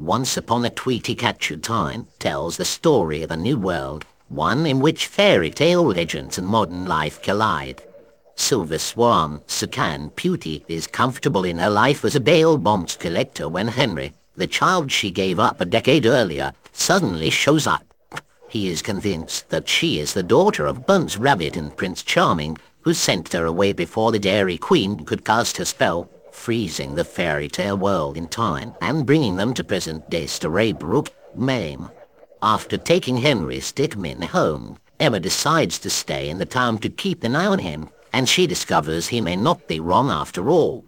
Once Upon a Tweety Catcher Time tells the story of a new world, one in which fairy tale legends and modern life collide. Silver Swan, Sukan Pewty, is comfortable in her life as a bail bonds collector when Henry, the child she gave up a decade earlier, suddenly shows up. He is convinced that she is the daughter of Bunce Rabbit and Prince Charming, who sent her away before the Dairy Queen could cast her spell freezing the fairy tale world in time and bringing them to present-day Storybrooke, Maine. After taking Henry Stickmin home, Emma decides to stay in the town to keep an eye on him, and she discovers he may not be wrong after all.